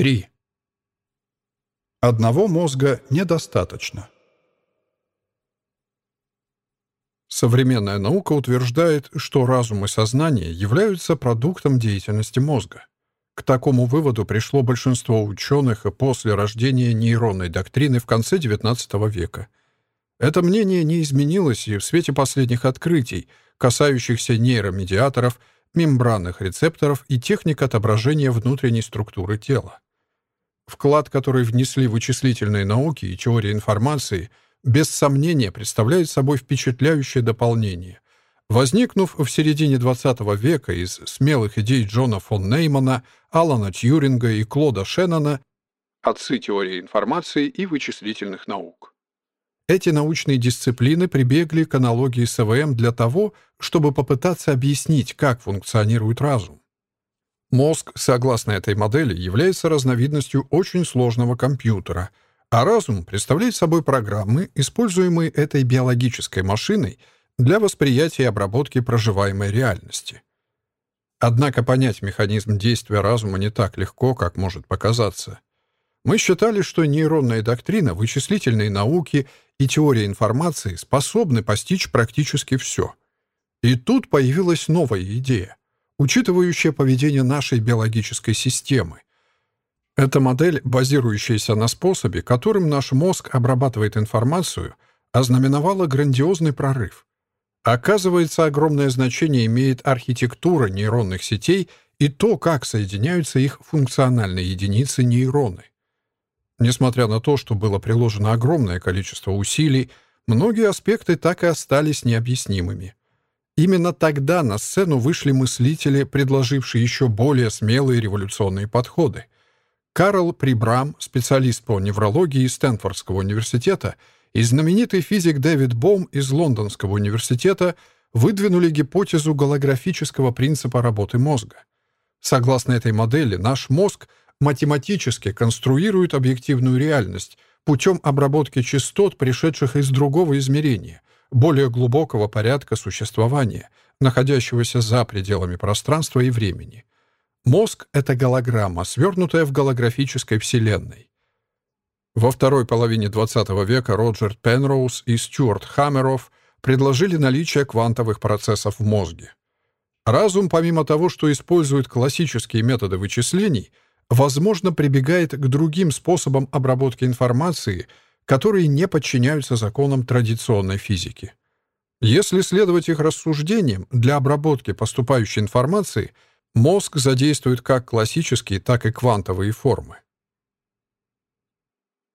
3. Одного мозга недостаточно. Современная наука утверждает, что разум и сознание являются продуктом деятельности мозга. К такому выводу пришло большинство ученых после рождения нейронной доктрины в конце XIX века. Это мнение не изменилось и в свете последних открытий, касающихся нейромедиаторов, мембранных рецепторов и техник отображения внутренней структуры тела. Вклад, который внесли вычислительные науки и теория информации, без сомнения представляет собой впечатляющее дополнение. Возникнув в середине XX века из смелых идей Джона фон Неймана, Алана Тьюринга и Клода Шеннона, отцы теории информации и вычислительных наук. Эти научные дисциплины прибегли к аналогии с ЭВМ для того, чтобы попытаться объяснить, как функционирует разум. Мозг, согласно этой модели, является разновидностью очень сложного компьютера, а разум представляет собой программы, используемые этой биологической машиной для восприятия и обработки проживаемой реальности. Однако понять механизм действия разума не так легко, как может показаться. Мы считали, что нейронная доктрина, вычислительные науки и теория информации способны постичь практически все. И тут появилась новая идея учитывающая поведение нашей биологической системы. Эта модель, базирующаяся на способе, которым наш мозг обрабатывает информацию, ознаменовала грандиозный прорыв. Оказывается, огромное значение имеет архитектура нейронных сетей и то, как соединяются их функциональные единицы нейроны. Несмотря на то, что было приложено огромное количество усилий, многие аспекты так и остались необъяснимыми. Именно тогда на сцену вышли мыслители, предложившие еще более смелые революционные подходы. Карл Прибрам, специалист по неврологии Стэнфордского университета, и знаменитый физик Дэвид Бом из Лондонского университета выдвинули гипотезу голографического принципа работы мозга. Согласно этой модели, наш мозг математически конструирует объективную реальность путем обработки частот, пришедших из другого измерения — более глубокого порядка существования, находящегося за пределами пространства и времени. Мозг — это голограмма, свернутая в голографической вселенной. Во второй половине XX века Роджер Пенроуз и Стюарт Хаммеров предложили наличие квантовых процессов в мозге. Разум, помимо того, что использует классические методы вычислений, возможно, прибегает к другим способам обработки информации — которые не подчиняются законам традиционной физики. Если следовать их рассуждениям, для обработки поступающей информации мозг задействует как классические, так и квантовые формы.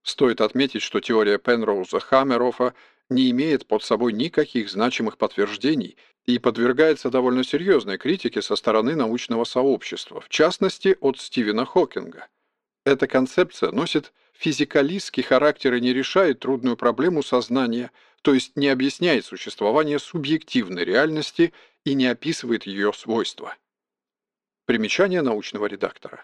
Стоит отметить, что теория Пенроуза-Хаммерофа не имеет под собой никаких значимых подтверждений и подвергается довольно серьезной критике со стороны научного сообщества, в частности от Стивена Хокинга. Эта концепция носит физикалистский характер и не решает трудную проблему сознания, то есть не объясняет существование субъективной реальности и не описывает ее свойства. Примечание научного редактора.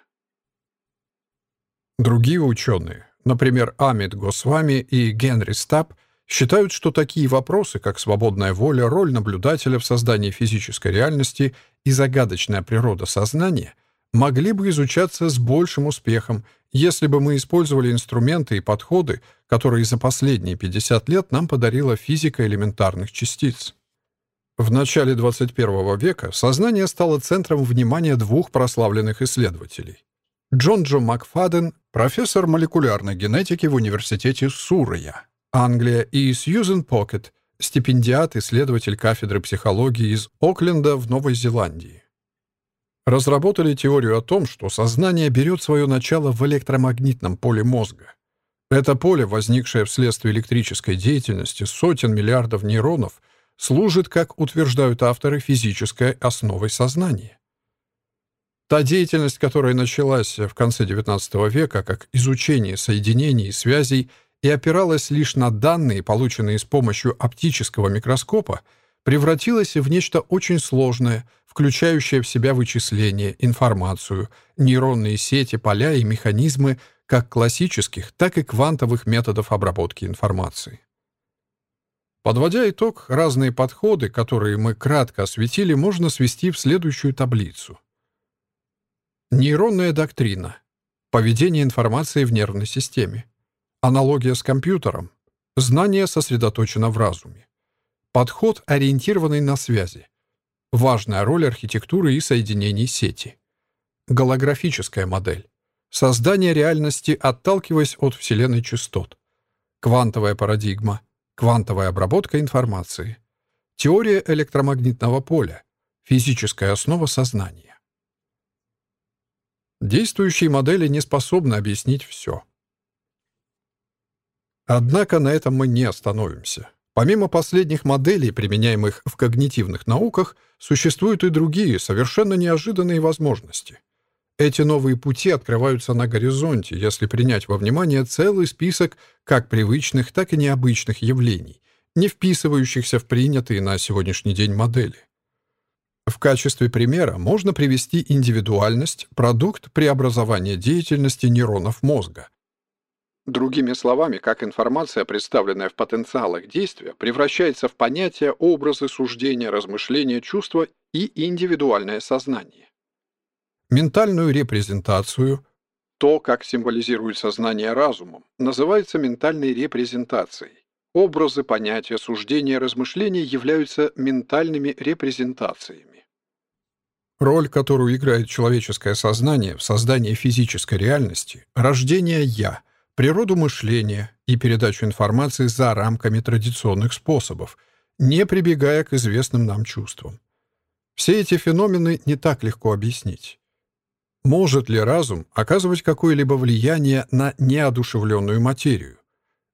Другие ученые, например, Амит Госвами и Генри Стаб, считают, что такие вопросы, как свободная воля, роль наблюдателя в создании физической реальности и загадочная природа сознания могли бы изучаться с большим успехом, если бы мы использовали инструменты и подходы, которые за последние 50 лет нам подарила физика элементарных частиц. В начале 21 века сознание стало центром внимания двух прославленных исследователей. Джон Джо Макфаден, профессор молекулярной генетики в университете Суррея, Англия, и Сьюзен Покет, стипендиат, исследователь кафедры психологии из Окленда в Новой Зеландии разработали теорию о том, что сознание берет свое начало в электромагнитном поле мозга. Это поле, возникшее вследствие электрической деятельности сотен миллиардов нейронов, служит, как утверждают авторы, физической основой сознания. Та деятельность, которая началась в конце XIX века как изучение соединений и связей и опиралась лишь на данные, полученные с помощью оптического микроскопа, превратилась в нечто очень сложное — включающая в себя вычисления, информацию, нейронные сети, поля и механизмы как классических, так и квантовых методов обработки информации. Подводя итог, разные подходы, которые мы кратко осветили, можно свести в следующую таблицу. Нейронная доктрина. Поведение информации в нервной системе. Аналогия с компьютером. Знание сосредоточено в разуме. Подход, ориентированный на связи. Важная роль архитектуры и соединений сети. Голографическая модель. Создание реальности, отталкиваясь от Вселенной частот. Квантовая парадигма. Квантовая обработка информации. Теория электромагнитного поля. Физическая основа сознания. Действующие модели не способны объяснить все. Однако на этом мы не остановимся. Помимо последних моделей, применяемых в когнитивных науках, существуют и другие, совершенно неожиданные возможности. Эти новые пути открываются на горизонте, если принять во внимание целый список как привычных, так и необычных явлений, не вписывающихся в принятые на сегодняшний день модели. В качестве примера можно привести индивидуальность, продукт преобразования деятельности нейронов мозга, Другими словами, как информация, представленная в потенциалах действия, превращается в понятия, образы, суждения, размышления, чувства и индивидуальное сознание. Ментальную репрезентацию, то, как символизирует сознание разумом, называется ментальной репрезентацией. Образы, понятия, суждения, размышления являются ментальными репрезентациями. Роль, которую играет человеческое сознание в создании физической реальности, рождение «я», природу мышления и передачу информации за рамками традиционных способов, не прибегая к известным нам чувствам. Все эти феномены не так легко объяснить. Может ли разум оказывать какое-либо влияние на неодушевленную материю?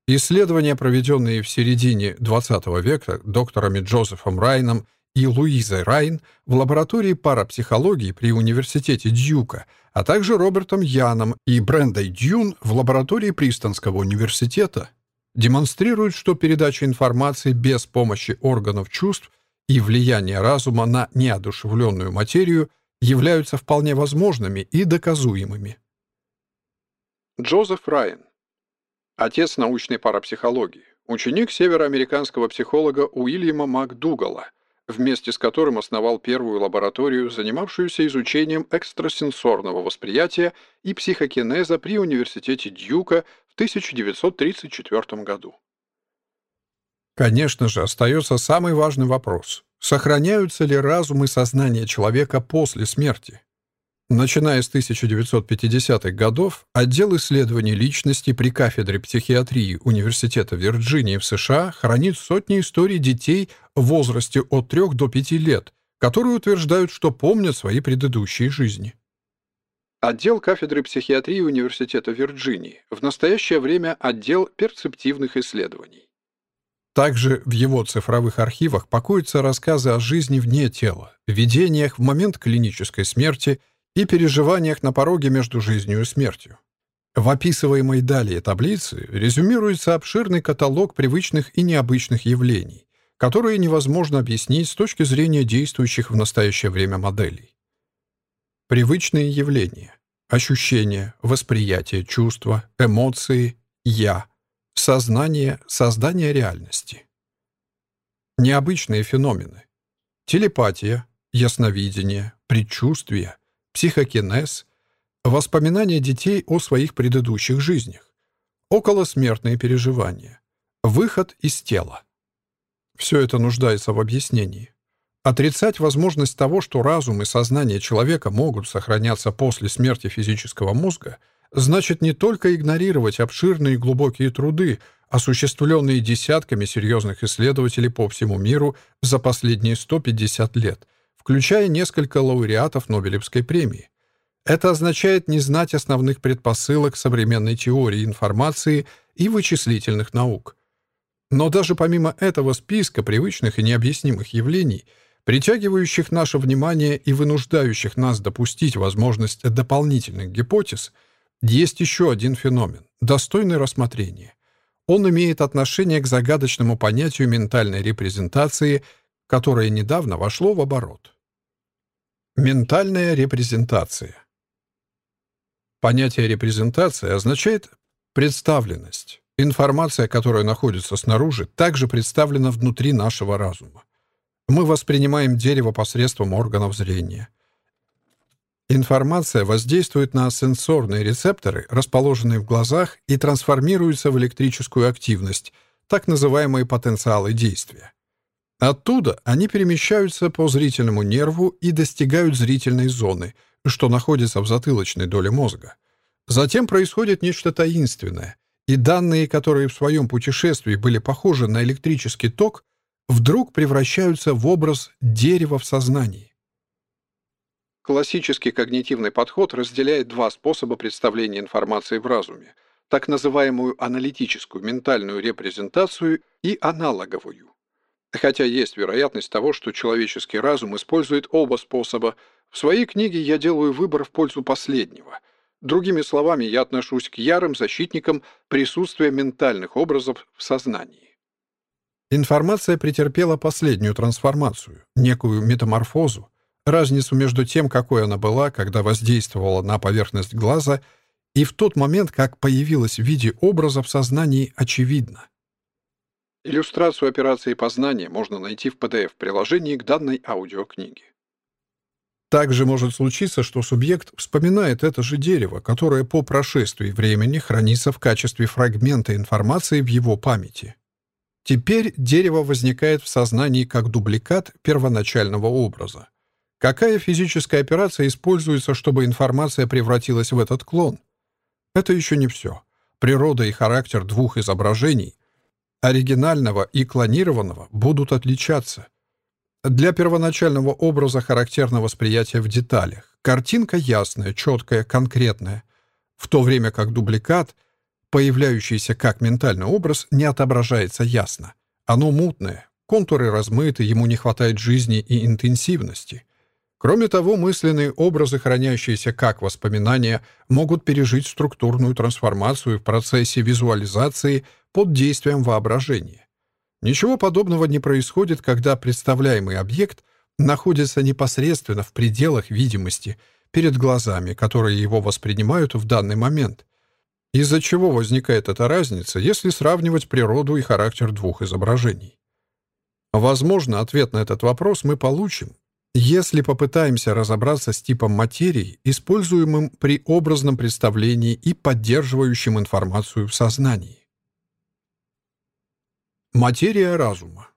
Исследования, проведенные в середине XX века докторами Джозефом Райном и Луизой Райн в лаборатории парапсихологии при Университете Дьюка, а также Робертом Яном и Брендой Дьюн в лаборатории Пристонского университета, демонстрируют, что передача информации без помощи органов чувств и влияние разума на неодушевленную материю являются вполне возможными и доказуемыми. Джозеф Райан. Отец научной парапсихологии. Ученик североамериканского психолога Уильяма МакДугала – вместе с которым основал первую лабораторию, занимавшуюся изучением экстрасенсорного восприятия и психокинеза при Университете Дьюка в 1934 году. Конечно же, остается самый важный вопрос. Сохраняются ли разум и сознание человека после смерти? Начиная с 1950-х годов, отдел исследований личности при кафедре психиатрии Университета Вирджинии в США хранит сотни историй детей в возрасте от 3 до 5 лет, которые утверждают, что помнят свои предыдущие жизни. Отдел кафедры психиатрии Университета Вирджинии, в настоящее время отдел перцептивных исследований. Также в его цифровых архивах покоятся рассказы о жизни вне тела, видениях в момент клинической смерти – и переживаниях на пороге между жизнью и смертью. В описываемой далее таблице резюмируется обширный каталог привычных и необычных явлений, которые невозможно объяснить с точки зрения действующих в настоящее время моделей. Привычные явления, ощущения, восприятие, чувства, эмоции, «я», сознание, создание реальности. Необычные феномены. Телепатия, ясновидение, предчувствие, психокинез, воспоминания детей о своих предыдущих жизнях, околосмертные переживания, выход из тела. Все это нуждается в объяснении. Отрицать возможность того, что разум и сознание человека могут сохраняться после смерти физического мозга, значит не только игнорировать обширные и глубокие труды, осуществленные десятками серьезных исследователей по всему миру за последние 150 лет – включая несколько лауреатов Нобелевской премии. Это означает не знать основных предпосылок современной теории информации и вычислительных наук. Но даже помимо этого списка привычных и необъяснимых явлений, притягивающих наше внимание и вынуждающих нас допустить возможность дополнительных гипотез, есть еще один феномен, достойный рассмотрения. Он имеет отношение к загадочному понятию ментальной репрезентации, которое недавно вошло в оборот. Ментальная репрезентация. Понятие репрезентация означает представленность. Информация, которая находится снаружи, также представлена внутри нашего разума. Мы воспринимаем дерево посредством органов зрения. Информация воздействует на сенсорные рецепторы, расположенные в глазах, и трансформируется в электрическую активность, так называемые потенциалы действия. Оттуда они перемещаются по зрительному нерву и достигают зрительной зоны, что находится в затылочной доле мозга. Затем происходит нечто таинственное, и данные, которые в своем путешествии были похожи на электрический ток, вдруг превращаются в образ дерева в сознании. Классический когнитивный подход разделяет два способа представления информации в разуме – так называемую аналитическую ментальную репрезентацию и аналоговую. Хотя есть вероятность того, что человеческий разум использует оба способа, в своей книге я делаю выбор в пользу последнего. Другими словами, я отношусь к ярым защитникам присутствия ментальных образов в сознании. Информация претерпела последнюю трансформацию, некую метаморфозу, разницу между тем, какой она была, когда воздействовала на поверхность глаза, и в тот момент, как появилась в виде образа в сознании, очевидно. Иллюстрацию операции познания можно найти в PDF-приложении к данной аудиокниге. Также может случиться, что субъект вспоминает это же дерево, которое по прошествии времени хранится в качестве фрагмента информации в его памяти. Теперь дерево возникает в сознании как дубликат первоначального образа. Какая физическая операция используется, чтобы информация превратилась в этот клон? Это еще не все. Природа и характер двух изображений, оригинального и клонированного, будут отличаться. Для первоначального образа характерно восприятие в деталях. Картинка ясная, четкая, конкретная. В то время как дубликат, появляющийся как ментальный образ, не отображается ясно. Оно мутное, контуры размыты, ему не хватает жизни и интенсивности. Кроме того, мысленные образы, хранящиеся как воспоминания, могут пережить структурную трансформацию в процессе визуализации под действием воображения. Ничего подобного не происходит, когда представляемый объект находится непосредственно в пределах видимости перед глазами, которые его воспринимают в данный момент. Из-за чего возникает эта разница, если сравнивать природу и характер двух изображений? Возможно, ответ на этот вопрос мы получим, если попытаемся разобраться с типом материи, используемым при образном представлении и поддерживающим информацию в сознании. Материя разума.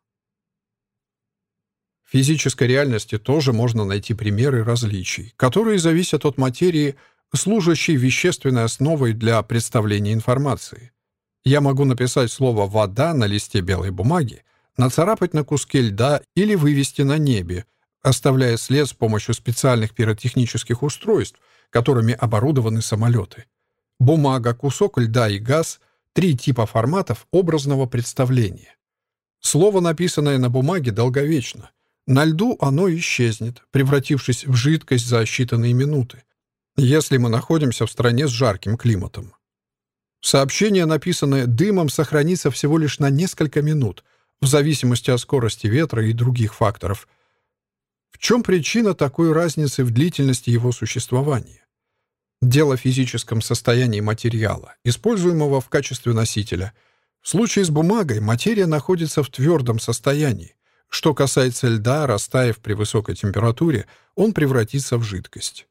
В физической реальности тоже можно найти примеры различий, которые зависят от материи, служащей вещественной основой для представления информации. Я могу написать слово «вода» на листе белой бумаги, нацарапать на куске льда или вывести на небе — оставляя след с помощью специальных пиротехнических устройств, которыми оборудованы самолеты. Бумага, кусок льда и газ — три типа форматов образного представления. Слово, написанное на бумаге, долговечно. На льду оно исчезнет, превратившись в жидкость за считанные минуты, если мы находимся в стране с жарким климатом. Сообщение, написанное дымом, сохранится всего лишь на несколько минут, в зависимости от скорости ветра и других факторов — в чем причина такой разницы в длительности его существования? Дело в физическом состоянии материала, используемого в качестве носителя. В случае с бумагой материя находится в твердом состоянии. Что касается льда, растаяв при высокой температуре, он превратится в жидкость.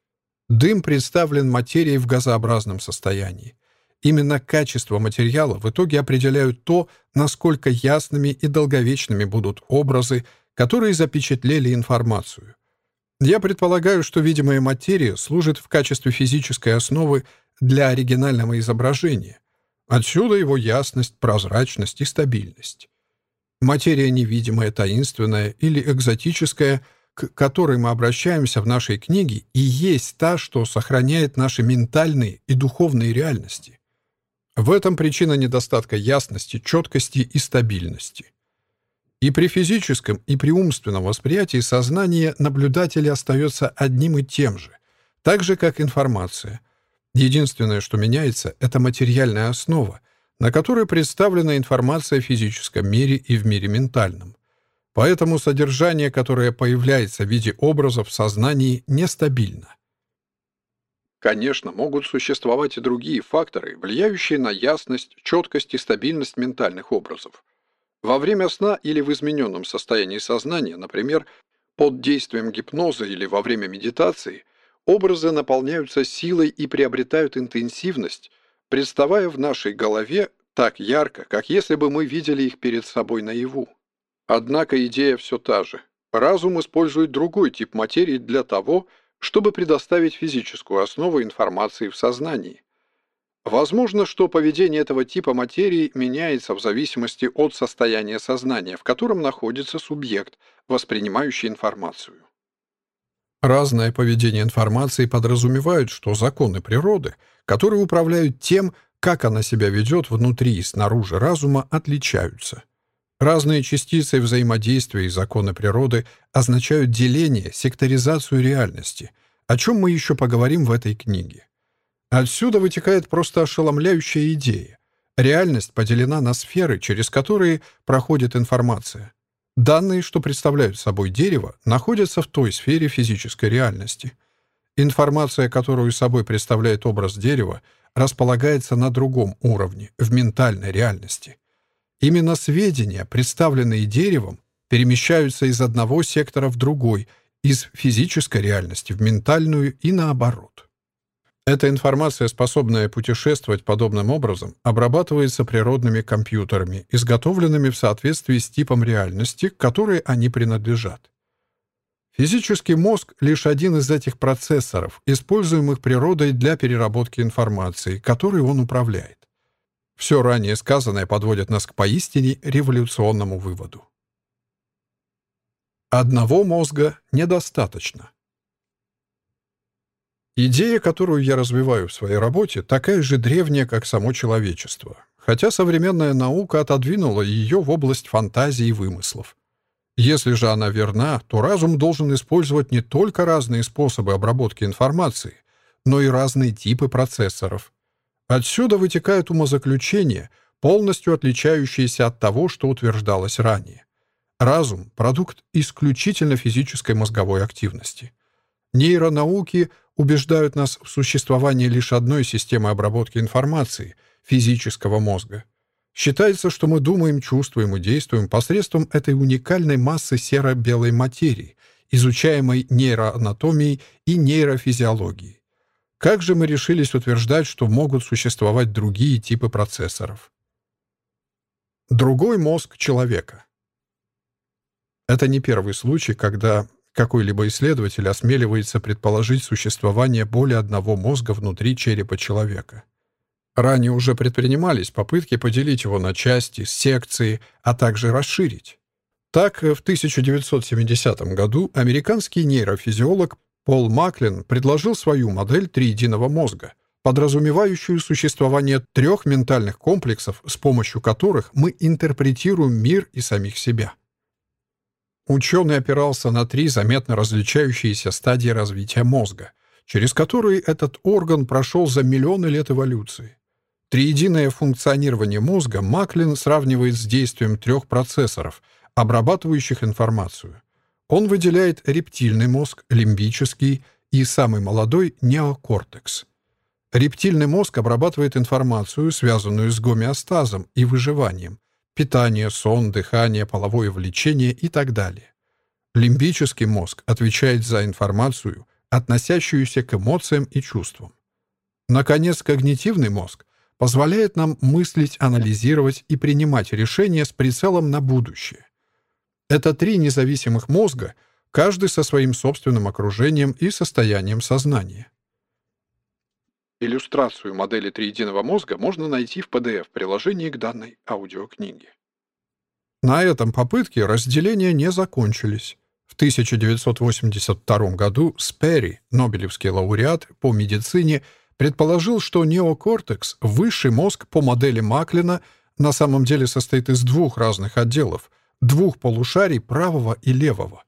Дым представлен материей в газообразном состоянии. Именно качество материала в итоге определяют то, насколько ясными и долговечными будут образы, которые запечатлели информацию. Я предполагаю, что видимая материя служит в качестве физической основы для оригинального изображения. Отсюда его ясность, прозрачность и стабильность. Материя невидимая, таинственная или экзотическая, к которой мы обращаемся в нашей книге, и есть та, что сохраняет наши ментальные и духовные реальности. В этом причина недостатка ясности, четкости и стабильности. И при физическом, и при умственном восприятии сознание наблюдателя остается одним и тем же, так же, как информация. Единственное, что меняется, это материальная основа, на которой представлена информация в физическом мире и в мире ментальном. Поэтому содержание, которое появляется в виде образов в сознании, нестабильно. Конечно, могут существовать и другие факторы, влияющие на ясность, четкость и стабильность ментальных образов. Во время сна или в измененном состоянии сознания, например, под действием гипноза или во время медитации, образы наполняются силой и приобретают интенсивность, представая в нашей голове так ярко, как если бы мы видели их перед собой наяву. Однако идея все та же. Разум использует другой тип материи для того, чтобы предоставить физическую основу информации в сознании. Возможно, что поведение этого типа материи меняется в зависимости от состояния сознания, в котором находится субъект, воспринимающий информацию. Разное поведение информации подразумевает, что законы природы, которые управляют тем, как она себя ведет внутри и снаружи разума, отличаются. Разные частицы взаимодействия и законы природы означают деление, секторизацию реальности, о чем мы еще поговорим в этой книге. Отсюда вытекает просто ошеломляющая идея. Реальность поделена на сферы, через которые проходит информация. Данные, что представляют собой дерево, находятся в той сфере физической реальности. Информация, которую собой представляет образ дерева, располагается на другом уровне, в ментальной реальности. Именно сведения, представленные деревом, перемещаются из одного сектора в другой, из физической реальности в ментальную и наоборот. Эта информация, способная путешествовать подобным образом, обрабатывается природными компьютерами, изготовленными в соответствии с типом реальности, к которой они принадлежат. Физический мозг — лишь один из этих процессоров, используемых природой для переработки информации, которой он управляет. Все ранее сказанное подводит нас к поистине революционному выводу. Одного мозга недостаточно. Идея, которую я развиваю в своей работе, такая же древняя, как само человечество, хотя современная наука отодвинула ее в область фантазии и вымыслов. Если же она верна, то разум должен использовать не только разные способы обработки информации, но и разные типы процессоров. Отсюда вытекает умозаключение, полностью отличающееся от того, что утверждалось ранее. Разум — продукт исключительно физической мозговой активности. Нейронауки убеждают нас в существовании лишь одной системы обработки информации — физического мозга. Считается, что мы думаем, чувствуем и действуем посредством этой уникальной массы серо-белой материи, изучаемой нейроанатомией и нейрофизиологией. Как же мы решились утверждать, что могут существовать другие типы процессоров? Другой мозг человека. Это не первый случай, когда какой-либо исследователь осмеливается предположить существование более одного мозга внутри черепа человека. Ранее уже предпринимались попытки поделить его на части, секции, а также расширить. Так, в 1970 году американский нейрофизиолог Пол Маклин предложил свою модель триединого мозга, подразумевающую существование трех ментальных комплексов, с помощью которых мы интерпретируем мир и самих себя. Ученый опирался на три заметно различающиеся стадии развития мозга, через которые этот орган прошел за миллионы лет эволюции. Триединое функционирование мозга Маклин сравнивает с действием трех процессоров, обрабатывающих информацию. Он выделяет рептильный мозг, лимбический и самый молодой неокортекс. Рептильный мозг обрабатывает информацию, связанную с гомеостазом и выживанием, питание, сон, дыхание, половое влечение и так далее. Лимбический мозг отвечает за информацию, относящуюся к эмоциям и чувствам. Наконец, когнитивный мозг позволяет нам мыслить, анализировать и принимать решения с прицелом на будущее. Это три независимых мозга, каждый со своим собственным окружением и состоянием сознания. Иллюстрацию модели триединого мозга можно найти в PDF-приложении к данной аудиокниге. На этом попытки разделения не закончились. В 1982 году Сперри, Нобелевский лауреат по медицине, предположил, что неокортекс, высший мозг по модели Маклина, на самом деле состоит из двух разных отделов, двух полушарий правого и левого.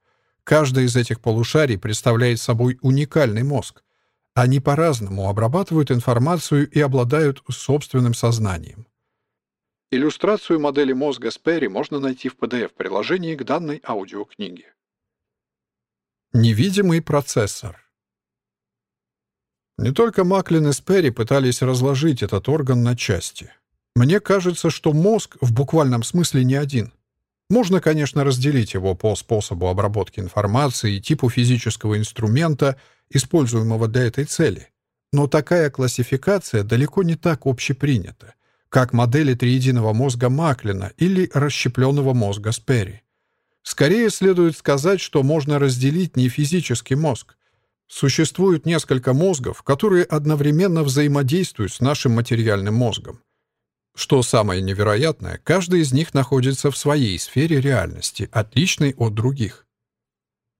Каждый из этих полушарий представляет собой уникальный мозг. Они по-разному обрабатывают информацию и обладают собственным сознанием. Иллюстрацию модели мозга Сперри можно найти в PDF-приложении к данной аудиокниге. Невидимый процессор Не только Маклин и Сперри пытались разложить этот орган на части. Мне кажется, что мозг в буквальном смысле не один. Можно, конечно, разделить его по способу обработки информации, типу физического инструмента используемого для этой цели. Но такая классификация далеко не так общепринята, как модели триединого мозга Маклина или расщепленного мозга Сперри. Скорее следует сказать, что можно разделить не физический мозг. Существует несколько мозгов, которые одновременно взаимодействуют с нашим материальным мозгом. Что самое невероятное, каждый из них находится в своей сфере реальности, отличной от других.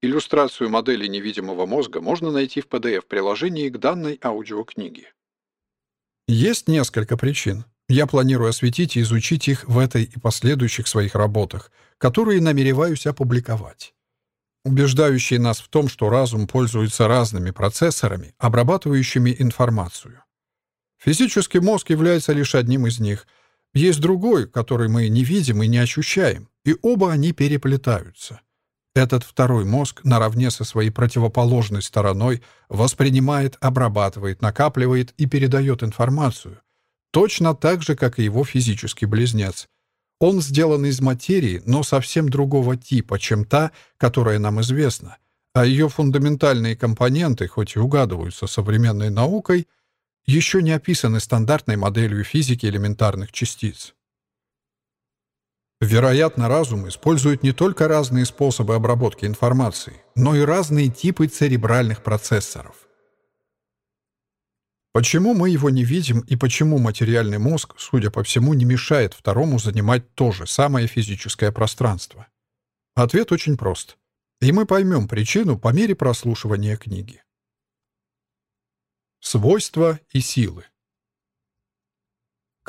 Иллюстрацию модели невидимого мозга можно найти в PDF-приложении к данной аудиокниге. Есть несколько причин. Я планирую осветить и изучить их в этой и последующих своих работах, которые намереваюсь опубликовать. Убеждающие нас в том, что разум пользуется разными процессорами, обрабатывающими информацию. Физический мозг является лишь одним из них. Есть другой, который мы не видим и не ощущаем, и оба они переплетаются. Этот второй мозг наравне со своей противоположной стороной воспринимает, обрабатывает, накапливает и передает информацию, точно так же, как и его физический близнец. Он сделан из материи, но совсем другого типа, чем та, которая нам известна, а ее фундаментальные компоненты, хоть и угадываются современной наукой, еще не описаны стандартной моделью физики элементарных частиц. Вероятно, разум использует не только разные способы обработки информации, но и разные типы церебральных процессоров. Почему мы его не видим и почему материальный мозг, судя по всему, не мешает второму занимать то же самое физическое пространство? Ответ очень прост. И мы поймем причину по мере прослушивания книги. Свойства и силы.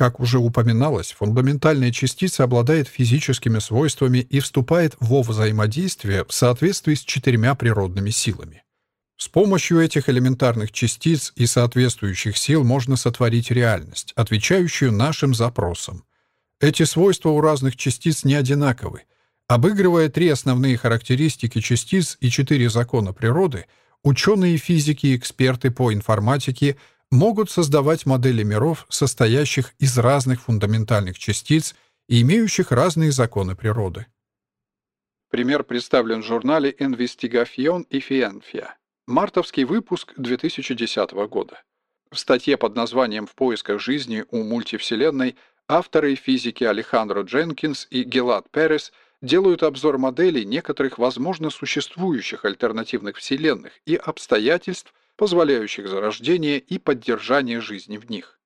Как уже упоминалось, фундаментальная частица обладает физическими свойствами и вступает во взаимодействие в соответствии с четырьмя природными силами. С помощью этих элементарных частиц и соответствующих сил можно сотворить реальность, отвечающую нашим запросам. Эти свойства у разных частиц не одинаковы. Обыгрывая три основные характеристики частиц и четыре закона природы, ученые физики и эксперты по информатике могут создавать модели миров, состоящих из разных фундаментальных частиц и имеющих разные законы природы. Пример представлен в журнале Investigación y Ciencia. Мартовский выпуск 2010 года. В статье под названием «В поисках жизни у мультивселенной» авторы физики Алехандро Дженкинс и Гелат Перес делают обзор моделей некоторых возможно существующих альтернативных вселенных и обстоятельств, позволяющих зарождение и поддержание жизни в них.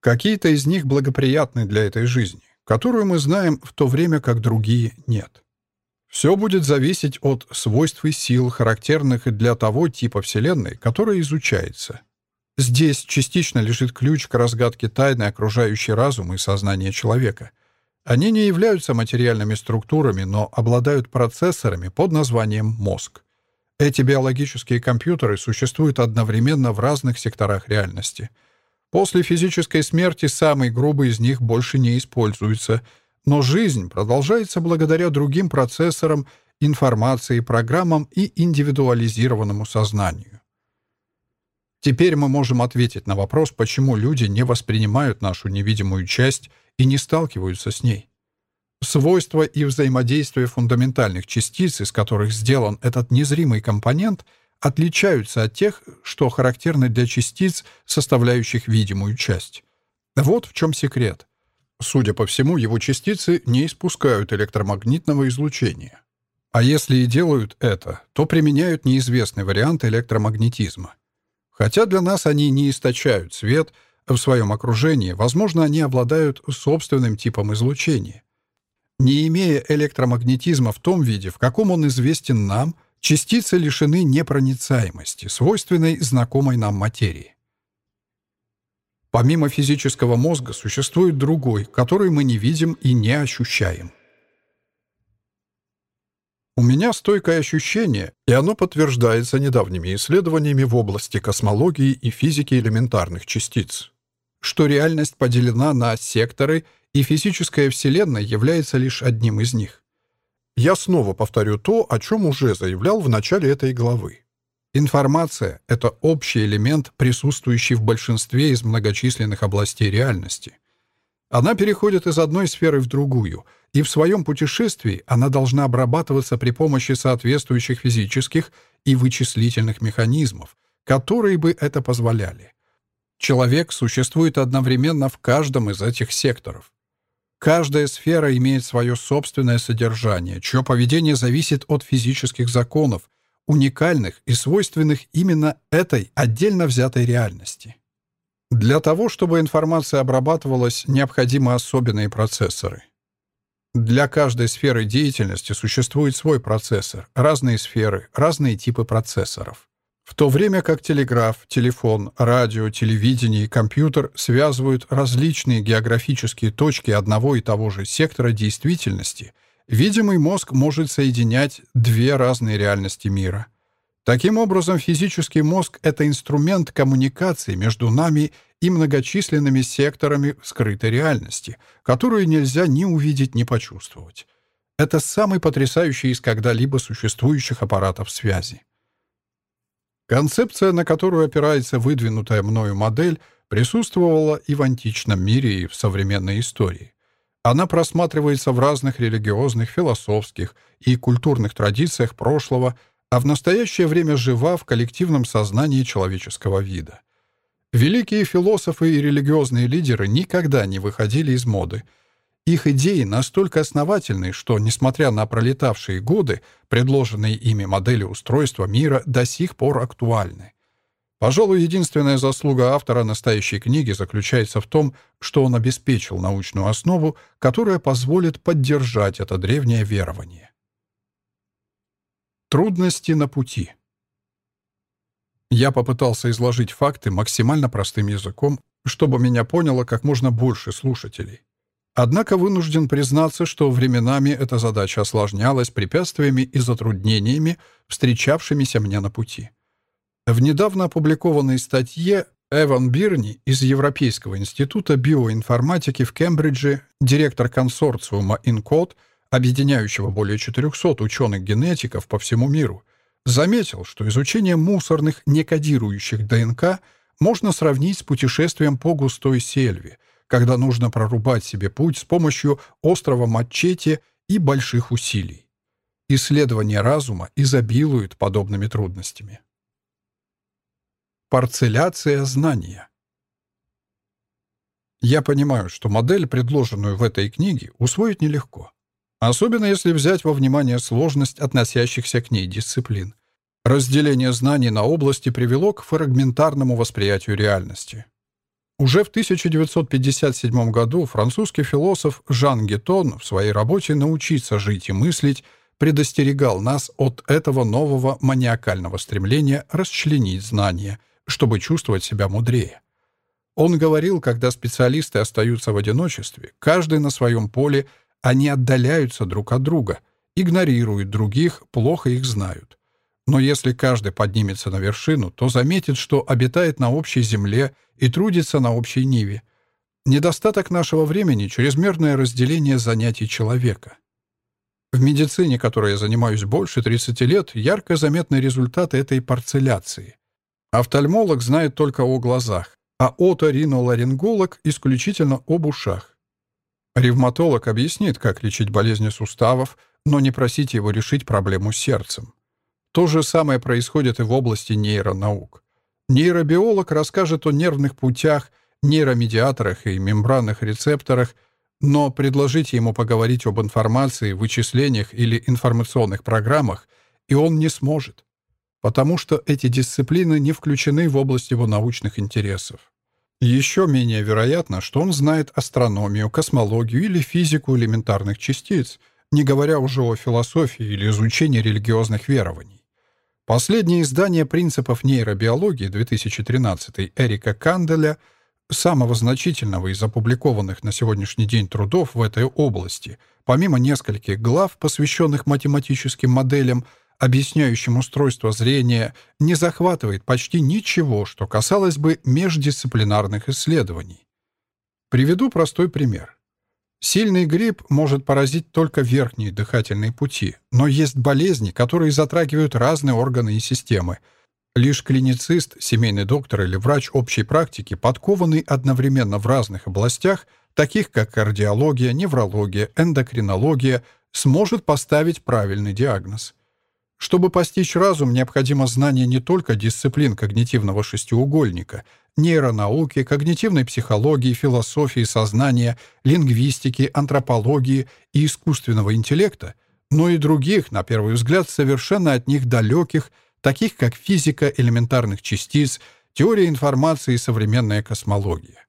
Какие-то из них благоприятны для этой жизни, которую мы знаем в то время как другие нет. Все будет зависеть от свойств и сил, характерных для того типа Вселенной, который изучается. Здесь частично лежит ключ к разгадке тайны окружающей разум и сознания человека. Они не являются материальными структурами, но обладают процессорами под названием мозг. Эти биологические компьютеры существуют одновременно в разных секторах реальности. После физической смерти самый грубый из них больше не используется, но жизнь продолжается благодаря другим процессорам, информации, программам и индивидуализированному сознанию. Теперь мы можем ответить на вопрос, почему люди не воспринимают нашу невидимую часть и не сталкиваются с ней. Свойства и взаимодействие фундаментальных частиц, из которых сделан этот незримый компонент, отличаются от тех, что характерны для частиц, составляющих видимую часть. Вот в чем секрет. Судя по всему, его частицы не испускают электромагнитного излучения. А если и делают это, то применяют неизвестный вариант электромагнетизма. Хотя для нас они не источают свет в своем окружении, возможно, они обладают собственным типом излучения. Не имея электромагнетизма в том виде, в каком он известен нам, частицы лишены непроницаемости, свойственной знакомой нам материи. Помимо физического мозга существует другой, который мы не видим и не ощущаем. У меня стойкое ощущение, и оно подтверждается недавними исследованиями в области космологии и физики элементарных частиц, что реальность поделена на секторы – и физическая Вселенная является лишь одним из них. Я снова повторю то, о чем уже заявлял в начале этой главы. Информация — это общий элемент, присутствующий в большинстве из многочисленных областей реальности. Она переходит из одной сферы в другую, и в своем путешествии она должна обрабатываться при помощи соответствующих физических и вычислительных механизмов, которые бы это позволяли. Человек существует одновременно в каждом из этих секторов. Каждая сфера имеет свое собственное содержание, чье поведение зависит от физических законов, уникальных и свойственных именно этой отдельно взятой реальности. Для того, чтобы информация обрабатывалась, необходимы особенные процессоры. Для каждой сферы деятельности существует свой процессор, разные сферы, разные типы процессоров. В то время как телеграф, телефон, радио, телевидение и компьютер связывают различные географические точки одного и того же сектора действительности, видимый мозг может соединять две разные реальности мира. Таким образом, физический мозг — это инструмент коммуникации между нами и многочисленными секторами скрытой реальности, которую нельзя ни увидеть, ни почувствовать. Это самый потрясающий из когда-либо существующих аппаратов связи. Концепция, на которую опирается выдвинутая мною модель, присутствовала и в античном мире, и в современной истории. Она просматривается в разных религиозных, философских и культурных традициях прошлого – а в настоящее время жива в коллективном сознании человеческого вида. Великие философы и религиозные лидеры никогда не выходили из моды. Их идеи настолько основательны, что, несмотря на пролетавшие годы, предложенные ими модели устройства мира до сих пор актуальны. Пожалуй, единственная заслуга автора настоящей книги заключается в том, что он обеспечил научную основу, которая позволит поддержать это древнее верование. Трудности на пути. Я попытался изложить факты максимально простым языком, чтобы меня поняло как можно больше слушателей. Однако вынужден признаться, что временами эта задача осложнялась препятствиями и затруднениями, встречавшимися мне на пути. В недавно опубликованной статье Эван Бирни из Европейского института биоинформатики в Кембридже, директор консорциума INCODE, объединяющего более 400 ученых-генетиков по всему миру, заметил, что изучение мусорных некодирующих ДНК можно сравнить с путешествием по густой сельве, когда нужно прорубать себе путь с помощью острого мачете и больших усилий. Исследование разума изобилует подобными трудностями. Парцеляция знания Я понимаю, что модель, предложенную в этой книге, усвоить нелегко. Особенно если взять во внимание сложность относящихся к ней дисциплин. Разделение знаний на области привело к фрагментарному восприятию реальности. Уже в 1957 году французский философ Жан Гетон в своей работе «Научиться жить и мыслить» предостерегал нас от этого нового маниакального стремления расчленить знания, чтобы чувствовать себя мудрее. Он говорил, когда специалисты остаются в одиночестве, каждый на своем поле – они отдаляются друг от друга, игнорируют других, плохо их знают. Но если каждый поднимется на вершину, то заметит, что обитает на общей земле и трудится на общей ниве. Недостаток нашего времени — чрезмерное разделение занятий человека. В медицине, которой я занимаюсь больше 30 лет, ярко заметны результаты этой парцеляции. Офтальмолог знает только о глазах, а оториноларинголог — исключительно об ушах. Ревматолог объяснит, как лечить болезни суставов, но не просите его решить проблему с сердцем. То же самое происходит и в области нейронаук. Нейробиолог расскажет о нервных путях, нейромедиаторах и мембранных рецепторах, но предложите ему поговорить об информации, вычислениях или информационных программах, и он не сможет, потому что эти дисциплины не включены в область его научных интересов. Еще менее вероятно, что он знает астрономию, космологию или физику элементарных частиц, не говоря уже о философии или изучении религиозных верований. Последнее издание принципов нейробиологии 2013 Эрика Канделя, самого значительного из опубликованных на сегодняшний день трудов в этой области, помимо нескольких глав, посвященных математическим моделям, объясняющим устройство зрения, не захватывает почти ничего, что касалось бы междисциплинарных исследований. Приведу простой пример. Сильный грипп может поразить только верхние дыхательные пути, но есть болезни, которые затрагивают разные органы и системы. Лишь клиницист, семейный доктор или врач общей практики, подкованный одновременно в разных областях, таких как кардиология, неврология, эндокринология, сможет поставить правильный диагноз. Чтобы постичь разум, необходимо знание не только дисциплин когнитивного шестиугольника, нейронауки, когнитивной психологии, философии сознания, лингвистики, антропологии и искусственного интеллекта, но и других, на первый взгляд, совершенно от них далеких, таких как физика элементарных частиц, теория информации и современная космология.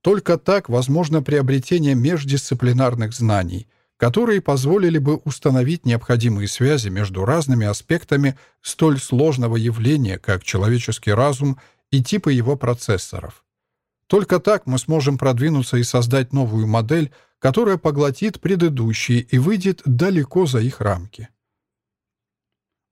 Только так возможно приобретение междисциплинарных знаний – которые позволили бы установить необходимые связи между разными аспектами столь сложного явления, как человеческий разум и типы его процессоров. Только так мы сможем продвинуться и создать новую модель, которая поглотит предыдущие и выйдет далеко за их рамки.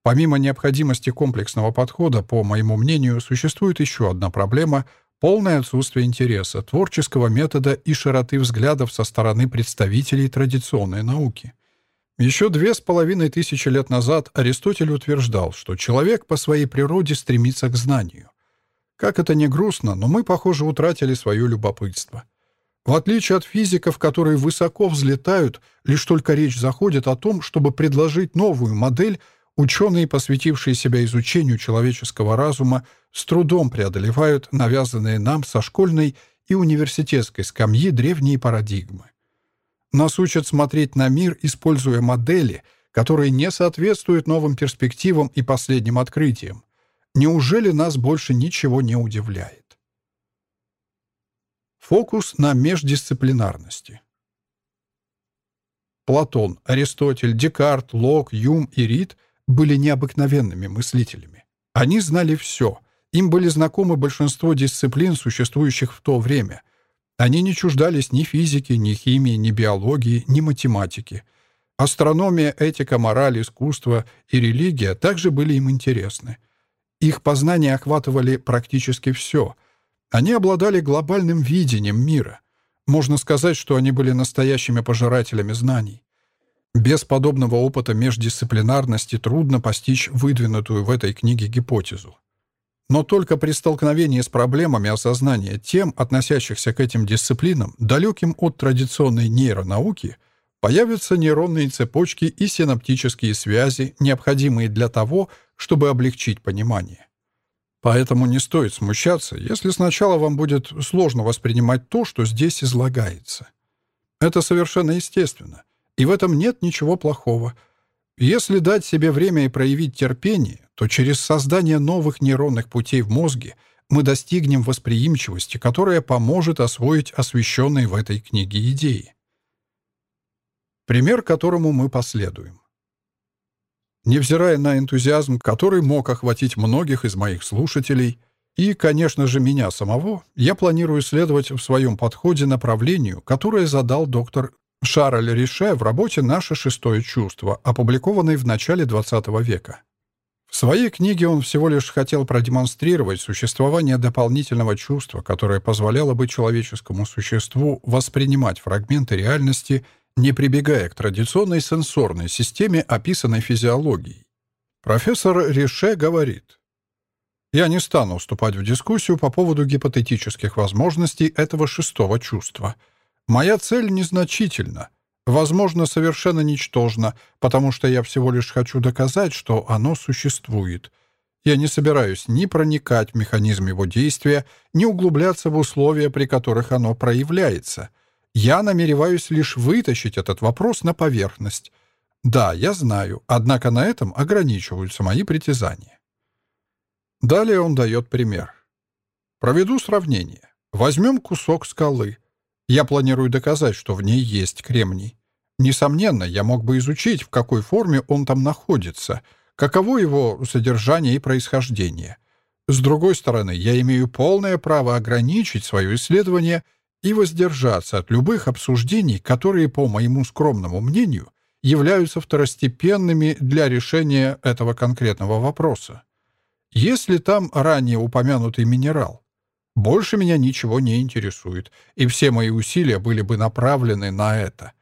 Помимо необходимости комплексного подхода, по моему мнению, существует еще одна проблема — полное отсутствие интереса, творческого метода и широты взглядов со стороны представителей традиционной науки. Еще две с половиной тысячи лет назад Аристотель утверждал, что человек по своей природе стремится к знанию. Как это ни грустно, но мы, похоже, утратили свое любопытство. В отличие от физиков, которые высоко взлетают, лишь только речь заходит о том, чтобы предложить новую модель – Ученые, посвятившие себя изучению человеческого разума, с трудом преодолевают навязанные нам со школьной и университетской скамьи древние парадигмы. Нас учат смотреть на мир, используя модели, которые не соответствуют новым перспективам и последним открытиям. Неужели нас больше ничего не удивляет? Фокус на междисциплинарности. Платон, Аристотель, Декарт, Лок, Юм и Рид были необыкновенными мыслителями. Они знали все. Им были знакомы большинство дисциплин, существующих в то время. Они не чуждались ни физики, ни химии, ни биологии, ни математики. Астрономия, этика, мораль, искусство и религия также были им интересны. Их познания охватывали практически все. Они обладали глобальным видением мира. Можно сказать, что они были настоящими пожирателями знаний. Без подобного опыта междисциплинарности трудно постичь выдвинутую в этой книге гипотезу. Но только при столкновении с проблемами осознания тем, относящихся к этим дисциплинам, далеким от традиционной нейронауки, появятся нейронные цепочки и синаптические связи, необходимые для того, чтобы облегчить понимание. Поэтому не стоит смущаться, если сначала вам будет сложно воспринимать то, что здесь излагается. Это совершенно естественно — и в этом нет ничего плохого. Если дать себе время и проявить терпение, то через создание новых нейронных путей в мозге мы достигнем восприимчивости, которая поможет освоить освещенные в этой книге идеи. Пример, которому мы последуем. Невзирая на энтузиазм, который мог охватить многих из моих слушателей, и, конечно же, меня самого, я планирую следовать в своем подходе направлению, которое задал доктор Шарль Рише в работе «Наше шестое чувство», опубликованной в начале XX века. В своей книге он всего лишь хотел продемонстрировать существование дополнительного чувства, которое позволяло бы человеческому существу воспринимать фрагменты реальности, не прибегая к традиционной сенсорной системе, описанной физиологией. Профессор Рише говорит, «Я не стану уступать в дискуссию по поводу гипотетических возможностей этого шестого чувства — Моя цель незначительна, возможно, совершенно ничтожна, потому что я всего лишь хочу доказать, что оно существует. Я не собираюсь ни проникать в механизм его действия, ни углубляться в условия, при которых оно проявляется. Я намереваюсь лишь вытащить этот вопрос на поверхность. Да, я знаю, однако на этом ограничиваются мои притязания. Далее он дает пример. Проведу сравнение. Возьмем кусок скалы — я планирую доказать, что в ней есть кремний. Несомненно, я мог бы изучить, в какой форме он там находится, каково его содержание и происхождение. С другой стороны, я имею полное право ограничить свое исследование и воздержаться от любых обсуждений, которые, по моему скромному мнению, являются второстепенными для решения этого конкретного вопроса. Если там ранее упомянутый минерал, больше меня ничего не интересует, и все мои усилия были бы направлены на это.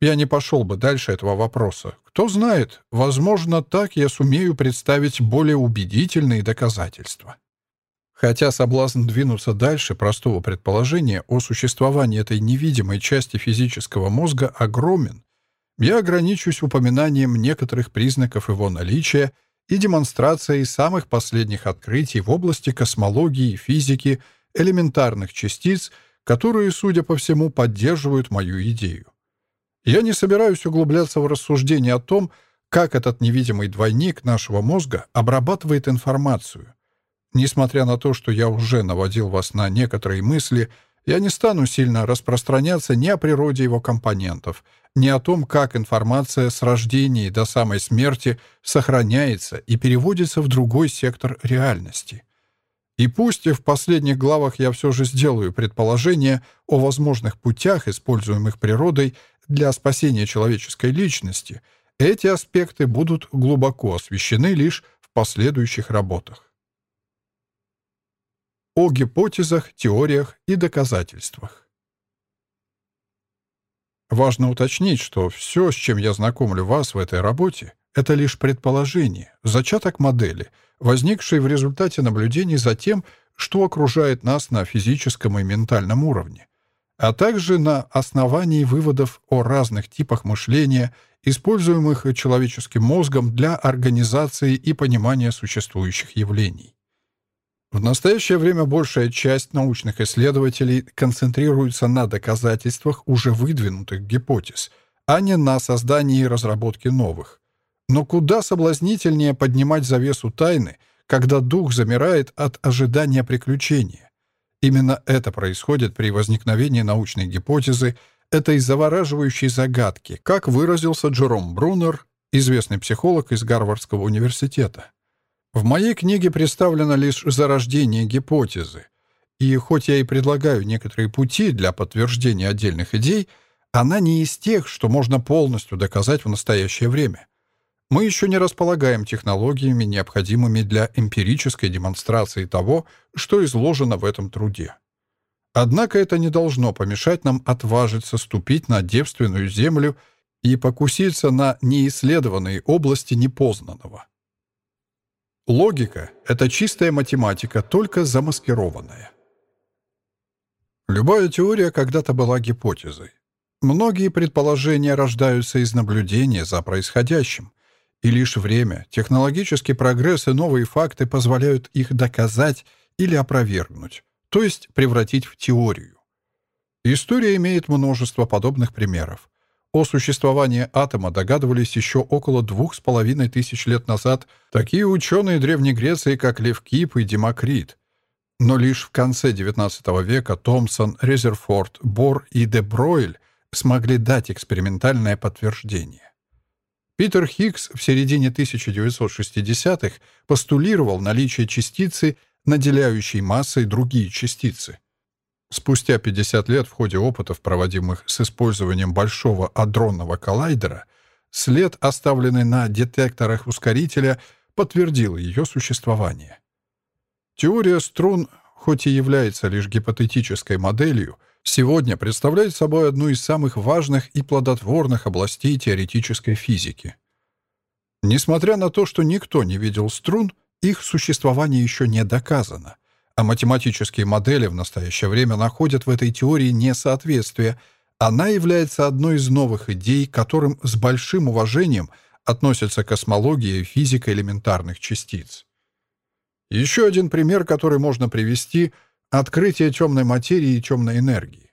Я не пошел бы дальше этого вопроса. Кто знает, возможно, так я сумею представить более убедительные доказательства. Хотя соблазн двинуться дальше простого предположения о существовании этой невидимой части физического мозга огромен, я ограничусь упоминанием некоторых признаков его наличия и демонстрацией самых последних открытий в области космологии, физики, элементарных частиц, которые, судя по всему, поддерживают мою идею. Я не собираюсь углубляться в рассуждение о том, как этот невидимый двойник нашего мозга обрабатывает информацию. Несмотря на то, что я уже наводил вас на некоторые мысли, я не стану сильно распространяться ни о природе его компонентов, ни о том, как информация с рождения до самой смерти сохраняется и переводится в другой сектор реальности. И пусть и в последних главах я все же сделаю предположение о возможных путях, используемых природой для спасения человеческой личности, эти аспекты будут глубоко освещены лишь в последующих работах. О гипотезах, теориях и доказательствах. Важно уточнить, что все, с чем я знакомлю вас в этой работе, это лишь предположение, зачаток модели, возникшей в результате наблюдений за тем, что окружает нас на физическом и ментальном уровне, а также на основании выводов о разных типах мышления, используемых человеческим мозгом для организации и понимания существующих явлений. В настоящее время большая часть научных исследователей концентрируется на доказательствах уже выдвинутых гипотез, а не на создании и разработке новых. Но куда соблазнительнее поднимать завесу тайны, когда дух замирает от ожидания приключения. Именно это происходит при возникновении научной гипотезы, этой завораживающей загадки, как выразился Джером Брунер, известный психолог из Гарвардского университета. В моей книге представлено лишь зарождение гипотезы, и хоть я и предлагаю некоторые пути для подтверждения отдельных идей, она не из тех, что можно полностью доказать в настоящее время. Мы еще не располагаем технологиями, необходимыми для эмпирической демонстрации того, что изложено в этом труде. Однако это не должно помешать нам отважиться ступить на девственную землю и покуситься на неисследованные области непознанного. Логика — это чистая математика, только замаскированная. Любая теория когда-то была гипотезой. Многие предположения рождаются из наблюдения за происходящим, и лишь время, технологический прогресс и новые факты позволяют их доказать или опровергнуть, то есть превратить в теорию. История имеет множество подобных примеров. О существовании атома догадывались еще около двух с половиной тысяч лет назад такие ученые Древней Греции, как Лев Кип и Демокрит. Но лишь в конце XIX века Томпсон, Резерфорд, Бор и де Бройль смогли дать экспериментальное подтверждение. Питер Хиггс в середине 1960-х постулировал наличие частицы, наделяющей массой другие частицы. Спустя 50 лет в ходе опытов, проводимых с использованием большого адронного коллайдера, след, оставленный на детекторах ускорителя, подтвердил ее существование. Теория струн, хоть и является лишь гипотетической моделью, сегодня представляет собой одну из самых важных и плодотворных областей теоретической физики. Несмотря на то, что никто не видел струн, их существование еще не доказано а математические модели в настоящее время находят в этой теории несоответствие, она является одной из новых идей, которым с большим уважением относятся космология и физика элементарных частиц. Еще один пример, который можно привести — открытие темной материи и темной энергии.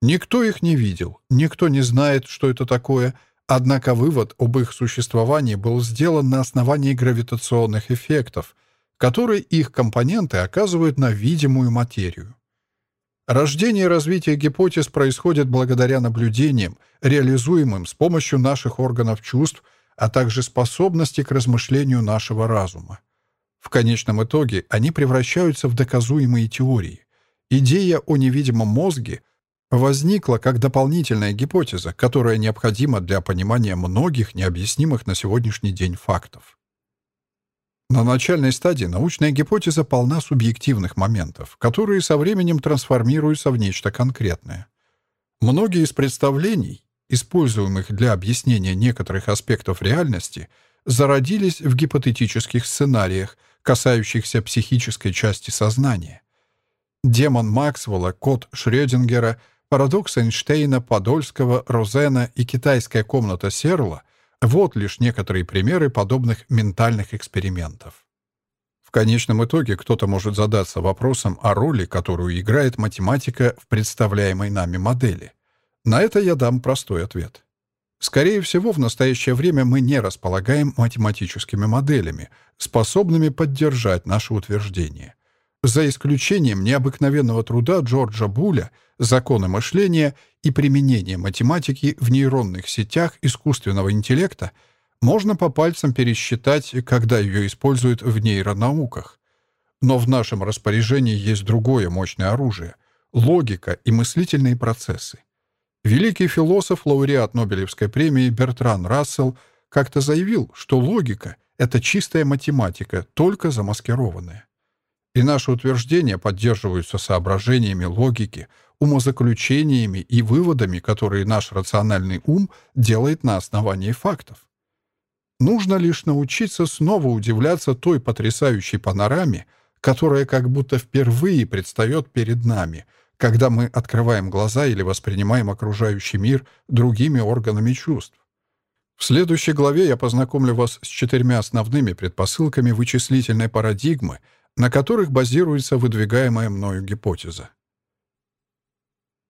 Никто их не видел, никто не знает, что это такое, однако вывод об их существовании был сделан на основании гравитационных эффектов, которые их компоненты оказывают на видимую материю. Рождение и развитие гипотез происходит благодаря наблюдениям, реализуемым с помощью наших органов чувств, а также способности к размышлению нашего разума. В конечном итоге они превращаются в доказуемые теории. Идея о невидимом мозге возникла как дополнительная гипотеза, которая необходима для понимания многих необъяснимых на сегодняшний день фактов. На начальной стадии научная гипотеза полна субъективных моментов, которые со временем трансформируются в нечто конкретное. Многие из представлений используемых для объяснения некоторых аспектов реальности, зародились в гипотетических сценариях, касающихся психической части сознания. Демон Максвелла, код Шрёдингера, парадокс Эйнштейна, Подольского, Розена и китайская комната Серла — вот лишь некоторые примеры подобных ментальных экспериментов. В конечном итоге кто-то может задаться вопросом о роли, которую играет математика в представляемой нами модели. На это я дам простой ответ. Скорее всего, в настоящее время мы не располагаем математическими моделями, способными поддержать наше утверждение. За исключением необыкновенного труда Джорджа Буля «Законы мышления и применение математики в нейронных сетях искусственного интеллекта» можно по пальцам пересчитать, когда ее используют в нейронауках. Но в нашем распоряжении есть другое мощное оружие — логика и мыслительные процессы. Великий философ, лауреат Нобелевской премии Бертран Рассел как-то заявил, что логика — это чистая математика, только замаскированная. И наши утверждения поддерживаются соображениями логики, умозаключениями и выводами, которые наш рациональный ум делает на основании фактов. Нужно лишь научиться снова удивляться той потрясающей панораме, которая как будто впервые предстает перед нами — когда мы открываем глаза или воспринимаем окружающий мир другими органами чувств. В следующей главе я познакомлю вас с четырьмя основными предпосылками вычислительной парадигмы, на которых базируется выдвигаемая мною гипотеза.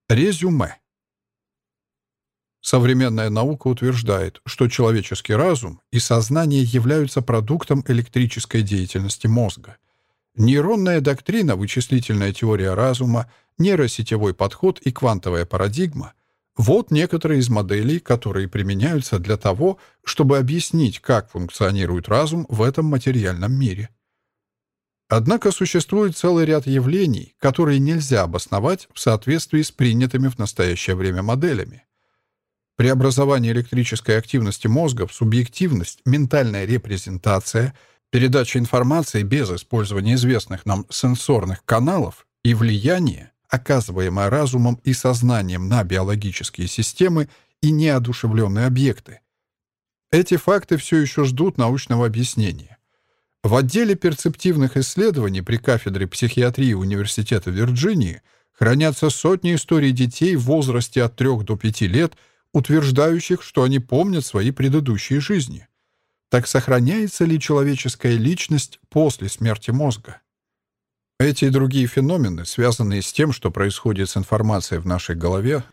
Резюме. Современная наука утверждает, что человеческий разум и сознание являются продуктом электрической деятельности мозга. Нейронная доктрина, вычислительная теория разума — нейросетевой подход и квантовая парадигма — вот некоторые из моделей, которые применяются для того, чтобы объяснить, как функционирует разум в этом материальном мире. Однако существует целый ряд явлений, которые нельзя обосновать в соответствии с принятыми в настоящее время моделями. Преобразование электрической активности мозга в субъективность, ментальная репрезентация, передача информации без использования известных нам сенсорных каналов и влияние оказываемое разумом и сознанием на биологические системы и неодушевленные объекты. Эти факты все еще ждут научного объяснения. В отделе перцептивных исследований при кафедре психиатрии Университета Вирджинии хранятся сотни историй детей в возрасте от 3 до 5 лет, утверждающих, что они помнят свои предыдущие жизни. Так сохраняется ли человеческая личность после смерти мозга? Эти и другие феномены, связанные с тем, что происходит с информацией в нашей голове,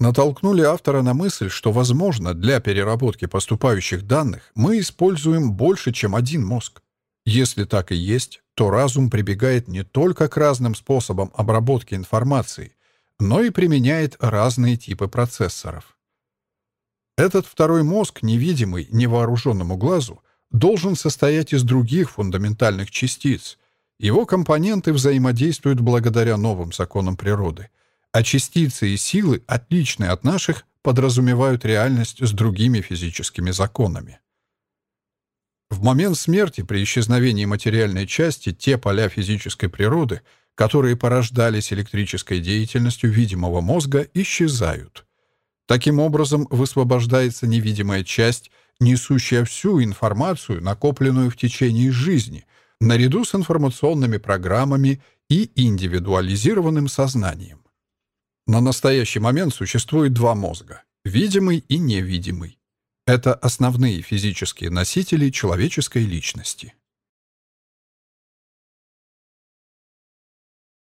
натолкнули автора на мысль, что, возможно, для переработки поступающих данных мы используем больше, чем один мозг. Если так и есть, то разум прибегает не только к разным способам обработки информации, но и применяет разные типы процессоров. Этот второй мозг, невидимый невооруженному глазу, должен состоять из других фундаментальных частиц, его компоненты взаимодействуют благодаря новым законам природы, а частицы и силы, отличные от наших, подразумевают реальность с другими физическими законами. В момент смерти при исчезновении материальной части те поля физической природы, которые порождались электрической деятельностью видимого мозга, исчезают. Таким образом, высвобождается невидимая часть, несущая всю информацию, накопленную в течение жизни, наряду с информационными программами и индивидуализированным сознанием. На настоящий момент существует два мозга — видимый и невидимый. Это основные физические носители человеческой личности.